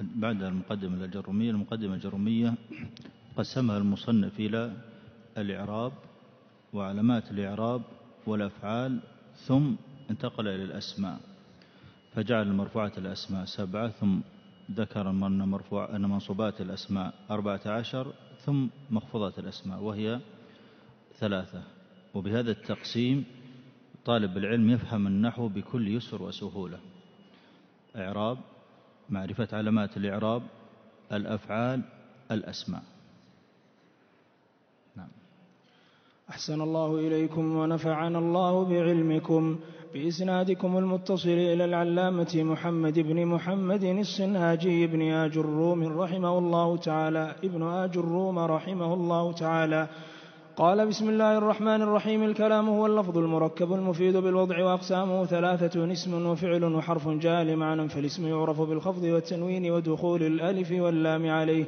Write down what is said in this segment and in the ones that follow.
بعد المقدمة الجرمية المقدمة الجرمية قسمها المصنف إلى الإعراب وعلامات الإعراب والأفعال ثم انتقل إلى الأسماء فجعل المرفوعات الأسماء سبعة ثم ذكر أن مرفوع أن منصوبات الأسماء أربعة عشر ثم مخفوضات الأسماء وهي ثلاثة. وبهذا التقسيم طالب العلم يفهم النحو بكل يسر وسهولة. إعراب معرفة علامات الإعراب الأفعال الأسماء. نعم. أحسن الله إليكم ونفعنا الله بعلمكم بإسنادكم المتصل إلى العلامة محمد بن محمد الصنهاجي بن آج الروم رحمه الله تعالى ابن آج الروم رحمه الله تعالى. قال بسم الله الرحمن الرحيم الكلام هو اللفظ المركب المفيد بالوضع وأقسامه. ثلاثة اسم وفعل وحرف جاء لمعنى فالاسم يعرف بالخفض والتنوين ودخول الألف واللام عليه.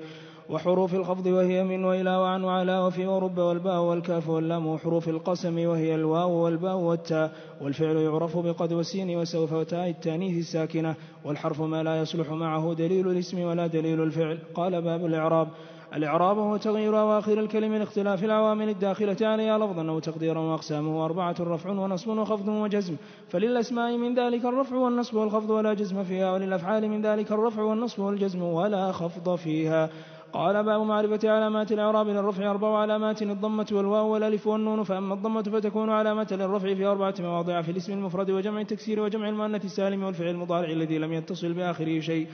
وحروف الخفض وهي من وإلى وعن وعلى وفي ورب والباء والكاف واللام. وحروف القسم وهي الواو والباء والتاء. والفعل يعرف بقد والسين وسوف وتاء التانيث الساكنة. والحرف ما لا يصلح معه دليل الاسم ولا دليل الفعل. قال باب الإعراب. الإعراب هو تغيير أواخر الكلمة لاختلاف العوامل الداخلة عليها لفظا أو تقديرا وأقسامه أربعة رفع ونصب وخفض وجزم. فللأسماء من ذلك الرفع والنصب والخفض ولا جزم فيها وللأفعال من ذلك الرفع والنصب والجزم ولا خفض فيها. قال باب معرفة علامات الإعراب للرفع أربع علامات الضمة والواو والألف والنون. فأما الضمة فتكون علامة للرفع في أربعة مواضع في الاسم المفرد وجمع التكسير وجمع المؤنث السالم والفعل المضارع الذي لم يتصل بآخره شيء.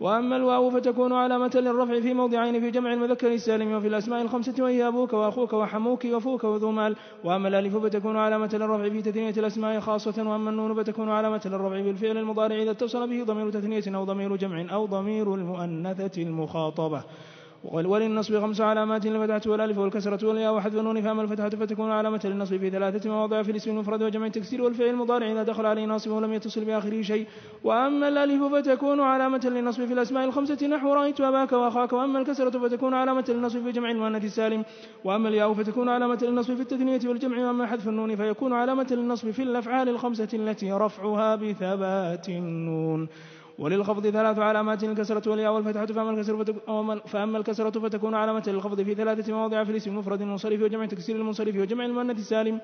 وأما الواو فتكون علامة للرفع في موضعين في جمع المذكر السالم وفي الأسماء الخمسة وهي أبوك وأخوك وحموك وفوك وذو مال. وأما الألف فتكون علامة للرفع في تثنية الأسماء خاصة وأما النون فتكون علامة للرفع في الفعل المضارع إذا اتصل به ضمير تثنية أو ضمير جمع أو ضمير المؤنثة المخاطبة. وللنصب خمس علامات للفتحة والألف والكسرة والياء وحذف النون فأما الفتحة فتكون علامة للنصب في ثلاثة مواضع في الاسم المفرد وجمع التكسير والفعل المضارع. إذا دخل عليه ناصب ولم يتصل بآخره شيء. وأما الألف فتكون علامة للنصب في الأسماء الخمسة نحو رأيت أباك وأخاك. وأما الكسرة فتكون علامة للنصب في جمع المؤنث السالم. وأما الياء فتكون علامة للنصب في التثنية والجمع. وأما حذف النون فيكون علامة للنصب في الأفعال الخمسة التي رفعها بثبات النون. وللخفض ثلاث علامات الكسرة والياء والفتحة فأما الكسرة, فأما الكسرة فتكون علامة للخفض في ثلاثة مواضع في الاسم المفرد المنصرف وجمع تكسير المنصرف وجمع المؤنث السالم.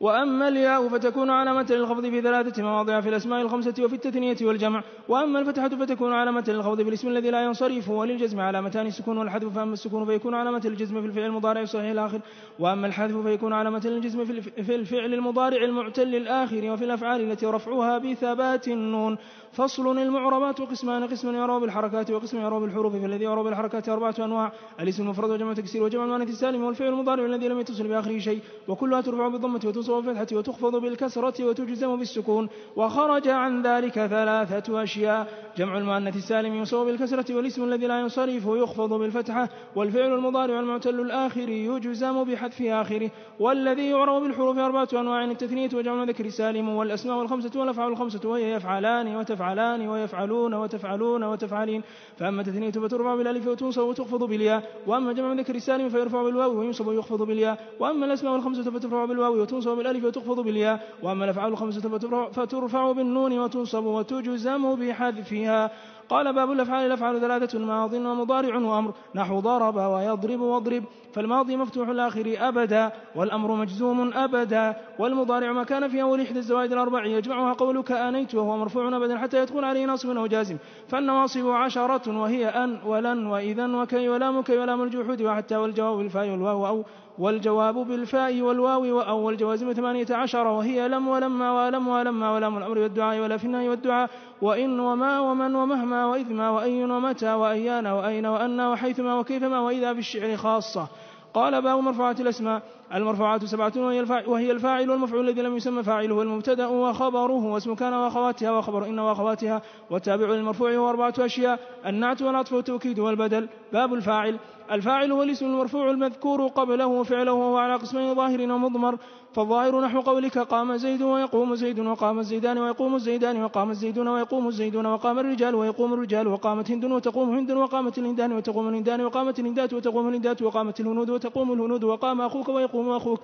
وأما الياء فتكون علامة للخفض في ثلاثة مواضع في الأسماء الخمسة وفي التثنية والجمع. وأما الفتحة فتكون علامة للخفض في الاسم الذي لا ينصرف وللجزم علامتان السكون والحذف فأما السكون فيكون علامة للجزم في الفعل المضارع الصحيح الآخر. وأما الحذف فيكون علامة للجزم في الفعل المضارع المعتل الآخر وفي الأفعال التي رفعها بثبات النون. فصل المعربات قسمان قسم يعرب بالحركات وقسم يعرب بالحروف فالذي يعرب بالحركات أربعة أنواع. الاسم المفرد وجمع تكسير وجمع المؤنث السالم والفعل المضارع الذي لم يتصل بآخره شيء وكلها ترفع بالضمة بالفتحة وتخفض بالكسرة وتجزم بالسكون. وخرج عن ذلك ثلاثة أشياء. جمع المؤنث السالم ينصب بالكسرة والاسم الذي لا ينصرف يخفض بالفتحة. والفعل المضارع المعتل الآخر يجزم بحذف آخره. والذي يعرب بالحروف أربعة أنواع التثنية وجمع المذكر السالم والأسماء الخمسة والأفعال الخمسة وهي يفعلان وتفعلان ويفعلون وتفعلون وتفعلين. فأما التثنية فترفع بالألف وتنصب وتخفض بالياء. وأما جمع المذكر السالم فيرفع بالواو وينصب ويخفض بالياء. وأما الأسماء الخمسة فترفع بالواو وتنصب بالألف وتخفض بالياء وأما الأفعال الخمسة فترفع بالنون وتنصب وتجزم بحذفها. قال باب الأفعال الأفعال ثلاثة ماض ومضارع وأمر. نحو ضرب ويضرب واضرب. فالماضي مفتوح الآخر أبدا والأمر مجزوم أبدا. والمضارع ما كان في أول إحدى الزوائد الأربع. يجمعها قولك آنيت وهو مرفوع أبدا حتى يدخل عليه ناصب أو جازم. فالنواصب عشرة وهي أن ولن وإذا وكي ولام كي ولام الجحود وحتى والجواب بالفاء والواو أو. والجواب بالفاء والواو وأول جوازم ثمانية عشر وهي لم ولما ولم ولما ولام الأمر والدعاء ولا في النهي والدعاء. وإن وما ومن ومهما وإذما وأي ومتى وأيان وأين وأن وحيثما وكيفما وإذا بالشعر خاصة. قال باب مرفوعات الأسماء. المرفوعات سبعة وهي الفاعل والمفعول الذي لم يسمى فاعله المبتدأ وخبره واسم كان وأخواتها وخبر إن وأخواتها والتابع للمرفوع هو أربعة أشياء النعت والعطف والتوكيد والبدل باب الفاعل. الفاعل هو الاسم المرفوع المذكور قبله وفعله وهو على قسمين ظاهر ومضمر. فالظاهر نحو قولك قام زيد ويقوم زيد وقام الزيدان ويقوم الزيدان وقام الزيدون ويقوم الزيدون وقام الرجال ويقوم الرجال وقامت هند وتقوم هند وقامت الهندان وتقوم الهندان وقامت الهندات وتقوم الهندات وقامت الهنود وتقوم الهنود وقام أخوك ويقوم أخوك.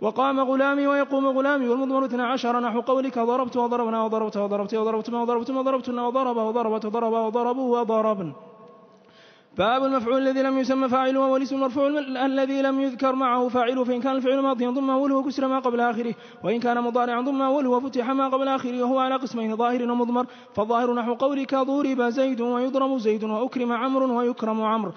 وقام غلامي ويقوم غلامي. والمضمر اثنا عشر. نحو قولك. ضربت وضربنا وضربت وضربت وضربت ما وضربت ما وضربتن وضرب وضربت وضرب وضربوا وضربن. باب المفعول الذي لم يسمى فاعله والاسم المرفوع الذي لم يذكر معه فاعله فإن كان الفعل ماضيا ضم أوله وكسر ما قبل آخره. وإن كان مضارعا ضم أوله وفتح ما قبل آخره. وهو على قسمين ظاهر ومضمر. فالظاهر نحو قولك ضرب زيد ويضرب زيد وأكرم عمرو ويكرم عمرو.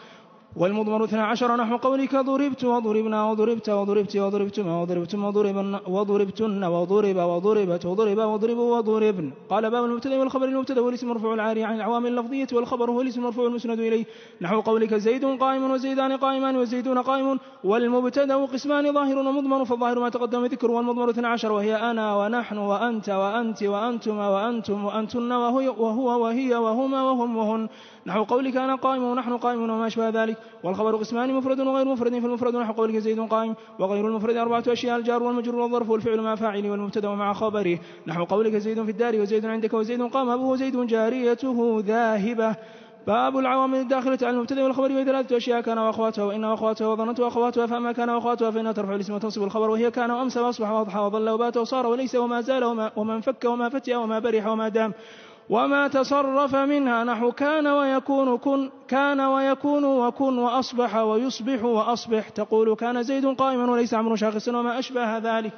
والمضمر اثنا عشر نحو قولك ضربت وضربنا وضربت وضربت وضربتما وضربتم وضربن وضربتن وضرب وضربت وضرب وضربوا وضربن. قال باب المبتدا والخبر المبتدا والاسم مرفوع العاري عن العوامل اللفظية والخبر هو الاسم المرفوع المسند إليه. نحو قولك زيد قائم وزيدان قائمان وزيدون قائم. والمبتدا قسمان ظاهر ومضمر فالظاهر ما تقدم ذكر. والمضمر اثنا عشر وهي أنا ونحن وأنت وأنت وأنتما وأنتم وأنتن وهو وهي وهما وهم وهن. نحو قولك أنا قائم ونحن قائمون وما أشبه ذلك. والخبر قسمان مفرد وغير مفرد فالمفرد نحو قولك زيد قائم وغير المفرد أربعة أشياء الجار والمجرور والظرف والفعل مع فاعله والمبتدأ ومع خبره. نحو قولك زيد في الدار وزيد عندك وزيد قام أبوه وزيد جاريته ذاهبة. باب العوامل الداخلة على المبتدأ والخبر وهي ثلاثة أشياء كان وأخواتها وإن وأخواتها وظننت وأخواتها فأما كان وأخواتها فإنها ترفع الاسم وتنصب الخبر وهي كان وأمسى وأصبح وأضحى وظل وبات وصار وليس وما زال وما, وما انفك وما فتئ وما برح وما دام. وما تصرف منها نحو كان ويكون كن كان ويكون وكن وأصبح ويصبح وأصبح. تقول كان زيد قائما وليس عمرو شاخصا وما أشبه ذلك.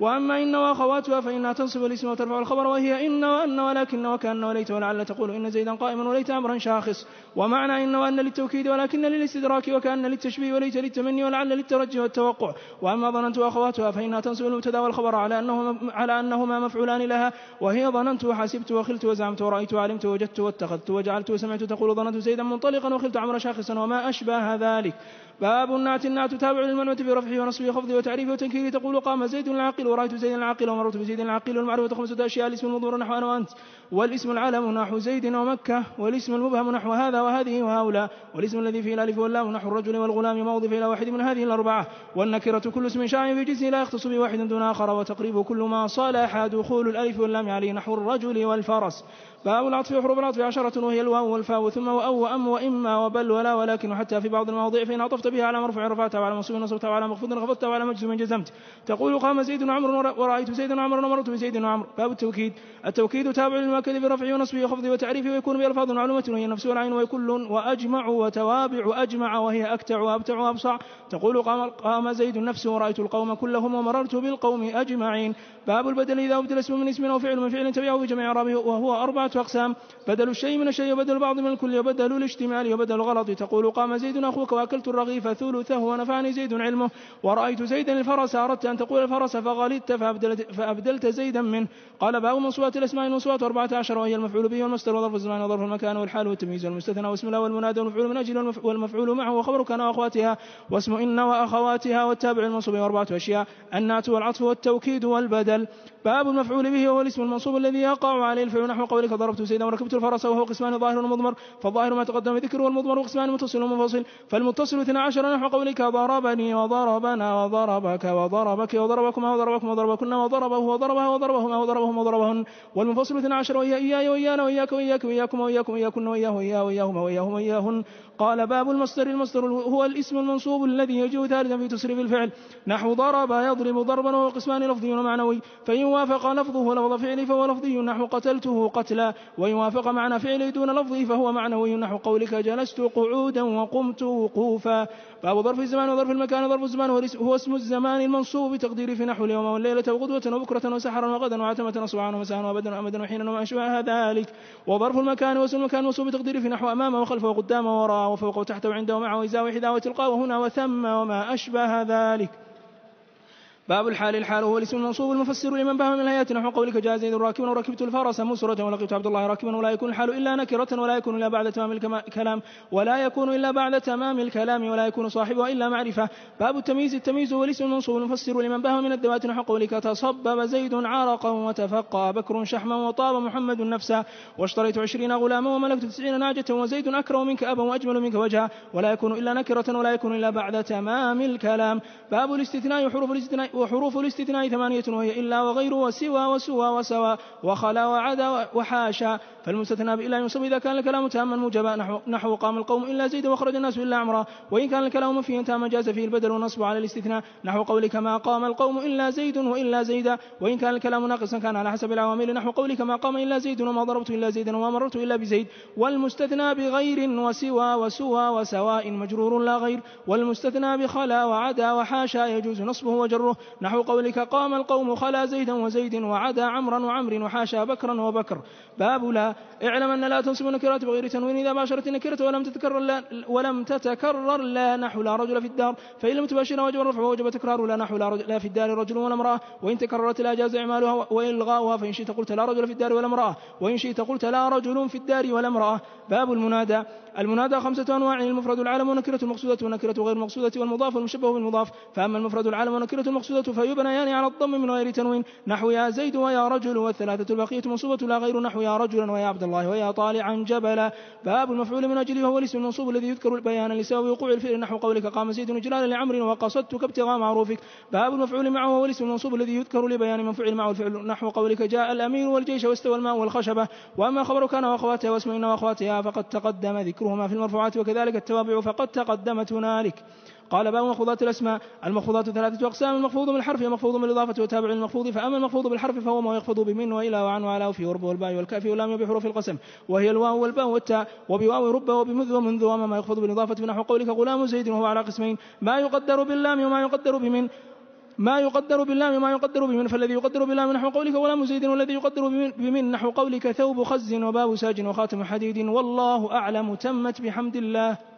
وأما إن وأخواتها فإنها تنصب الاسم وترفع الخبر وهي إن وأن ولكن وكأن وليت ولعل تقول إن زيدا قائما وليت أمرا شاخص. ومعنى إن وأن للتوكيد ولكن للاستدراك وكأن للتشبيه وليت للتمني ولعل للترجي والتوقع. وأما ظننت وأخواتها فإنها تنصب المبتدأ والخبر على أنه على أنهما مفعولان لها وهي ظننت وحسبت وخلت وزعمت ورأيت وعلمت ووجدت واتخذت وجعلت وسمعت تقول ظننت زيدا منطلقا وخلت عمرا شاخصا وما أشبه ذلك. باب النعت النعت تابع للمنوة في رفعه ونصبه وخفضه وتعريفه وتنكيره. تقول قام زيد العاقل ورأيت زيد العاقل ومررت بزيد العاقل والمعرفة خمسة أشياء. الاسم المضمر نحو أنا وأنت. والاسم العلم نحو زيد ومكة. والاسم المبهم نحو هذا وهذه وهؤلاء. والاسم الذي فيه الألف واللام نحو الرجل والغلام. موضف إلى واحد من هذه الأربعة. والنكرة كل اسم شائع في جنسه لا يختص بواحد دون آخر. وتقريب كل ما صالح دخول الألف واللام عليه نحو الرجل والفرس. باب العطف وحروف العطف عشرة وهي الواو والفاء. ثم وأو وأم وإما وبل ولا. ولكن وحتى في بعض المواضيع فإن عطفت بها على مرفوع رفعتها وعلى منصوب نصبتها وعلى مخفوض خفضتها وعلى مجزوم جزمت. تقول قام زيد وعمر ورأيت زيد وعمر ومررت بزيد وعمر باب التوكيد. التوكيد تابع للمؤكد في رفعه ونصبه وخفضه وتعريفه ويكون بألفاظ معلومة وهي النفس والعين وكل وأجمع وتوابع أجمع وهي أكتع وأبتع وأبصع. تقول قام, قام زيد النفس ورأيت القوم كلهم ومررت بالقوم أجمعين. باب البدل إذا أبدل اسم من اسم أو فعل من فعل تبعه بجميع أعرابه وهو أربعة أقسام. بدل الشيء من الشيء وبدل بعض من الكل وبدل الاجتماع وبدل الغلط. تقول قام زيد أخوك وأكلت الرغيف. ثلثه ونفعني زيد علمه. ورأيت زيدا الفرس أردت أن تقول الفرس فغلطت فأبدلت, فأبدلت زيدا منه قال باب منصوبات الأسماء المنصوبات أربعة عشر وهي المفعول به والمصدر وظرف الزمان وظرف المكان والحال والتمييز والمستثنى واسم الله والمنادى والمفعول من أجل والمفعول معه وخبر كان وأخواتها واسم إن وأخواتها والتابع المنصوب وأربعة أشياء النات والعطف والتوكيد والبدل. باب المفعول به هو الاسم المنصوب الذي يقع عليه الفعل نحو قولك ضربت زيدا وركبت الفرس وهو قسمان ظاهر ومضمر. فالظاهر ما تقدم ذكره والمضمر قسمان متصل ومنفصل. فالمتصل اثنا عشر نحو قولك ضربني وضربنا وضربك وضربك وضربكما وضربكم وضربكن وضربه وضربها وضربهما وضربهم وضربهن والمنفصل اثنا عشر وهي إياي وإيانا وإياك وإياك وإياكم وإياكم وإياكن وإياه وإياه وإياهما وإياهم وإياهن قال باب المصدر المصدر هو الاسم المنصوب الذي يجيء ثالثا في تصريف الفعل نحو ضرب يضرب ضربا وهو قسمان لفظي ومعنوي فإن وافق لفظه لفظ فعل فهو لفظي نحو قتلته قتلا وإن وافق معنى فعل دون لفظه فهو معنوي نحو قولك جلست قعودا وقمت وقوفا باب ظرف الزمان وظرف المكان ظرف الزمان هو اسم الزمان المنصوب بتقدير في نحو اليوم والليلة وغدوة وبكرة وسحرا وغدا وعتمة وصبحا ومساء وابدا وأمدا وحينا وما أشبه ذلك. وظرف المكان واسم المكان المنصوب بتقدير في نحو أمامه وخلفه وقدامه وراءه وفوقه وتحته وعنده ومعه وإزاه وحذاه وتلقاه وهنا وثم وما أشبه ذلك. باب الحال الحال هو الاسم المنصوب المفسر لمن فهم من الآيات نحو قولك جاء زيد راكبا وركبت الفرس مسرة ولقيت عبد الله راكبا. ولا يكون الحال إلا نكرة ولا يكون إلا بعد تمام الكلام ولا يكون إلا بعد تمام الكلام ولا يكون صاحبه إلا معرفة. باب التمييز التمييز هو الاسم المنصوب المفسر لمن فهم من الذوات نحو قولك تصبب زيد عرقا وتفقى. بكر شحما وطاب محمد نفسا. واشتريت عشرين غلاما وملكت تسعين ناجة وزيد أكرم منك أبا وأجمل منك وجها. ولا يكون إلا نكرة ولا يكون إلا بعد تمام الكلام. باب الاستثناء حروف الاستثناء. وحروف الاستثناء ثمانية وهي إلا وغير وسوى وسوى وسوى وخلا وعدا وحاشا فالمستثنى بإلا ينصب إذا كان الكلام تاما موجبا. نحو, نحو قام القوم إلا زيد وخرج الناس إلا عمرا. وإن كان الكلام منفيا تاما جاز فيه البدل والنصب على الاستثناء. نحو قولك ما قام القوم إلا زيد وإلا زيدا. وإن كان الكلام ناقصا كان على حسب العوامل. نحو قولك ما قام إلا زيد وما ضربت إلا زيدا وما مررت إلا بزيد. والمستثنى بغير وسوى وسوى وسواء مجرور لا غير. والمستثنى بخلا وعدا وحاشا يجوز نصبه وجره. نحو قولك قام القوم خلا زيدا وزيد وعدا عمرا وعمر وحاشا بكرا وبكر. باب لا اعلم أن لا تنصب النكرات بغير تنوين إذا باشرت النكرة ولم تتكرر لا ولم تتكرر لا نحو لا رجل في الدار. فإن لم تباشرها وجب الرفع ووجب تكرار لا نحو لا, لا في الدار رجل ولا امرأة. وإن تكررت لا جاز إعمالها وإلغاؤها فإن شئت قلت لا رجل في الدار ولا امرأة. وإن شئت قلت لا رجل في الدار ولا امرأة. باب المنادى. المنادى خمسة أنواع المفرد العالم ونكرة المقصودة ونكرة غير المقصودة والمضاف والمشبه بالمضاف. فأما المفرد العالم ونكرة المقصودة فيبنيان على الضم من غير تنوين. نحو يا زيد ويا رجل والثلاثة البقية منصوبة لا غير نحو يا رجلا ويا عبد الله ويا طالعا جبلا. باب المفعول من أجله هو الاسم المنصوب الذي يذكر بيانا لسبب وقوع الفعل. نحو قولك قام زيد جلالا لعمر وقصدتك ابتغاء معروفك. باب المفعول معه هو الاسم المنصوب الذي يذكر لبيان من فعل معه الفعل. نحو قولك جاء الأمير والجيش واستوى الماء والخشبة. وأما خبر كان وأخواتها واسمين وأخواتها فقد تقدم ذكرهما في المرفوعات وكذلك التوابع فقد تقدمت هنالك. قال باب مخفوضات الأسماء. المخفوضات ثلاثة أقسام المخفوض من الحرف ومخفوض من الإضافة وتابع المخفوض فأما المخفوض بالحرف فهو ما يخفض بمن وإلى وعن وعلى وفي ورب والباء والكاف واللام وبحروف القسم. وهي الواو والباء والتاء. وبواو رب وبمذ ومنذ وما ما يخفض بالإضافة بنحو قولك غلام زيد وهو على قسمين. ما يقدر باللام وما يقدر بمن. ما يقدر باللام وما يقدر بمن. فالذي يقدر باللام نحو قولك غلام زيد والذي يقدر بمن نحو قولك ثوب خز وباب ساج وخاتم حديد. والله أعلم تمت بحمد الله.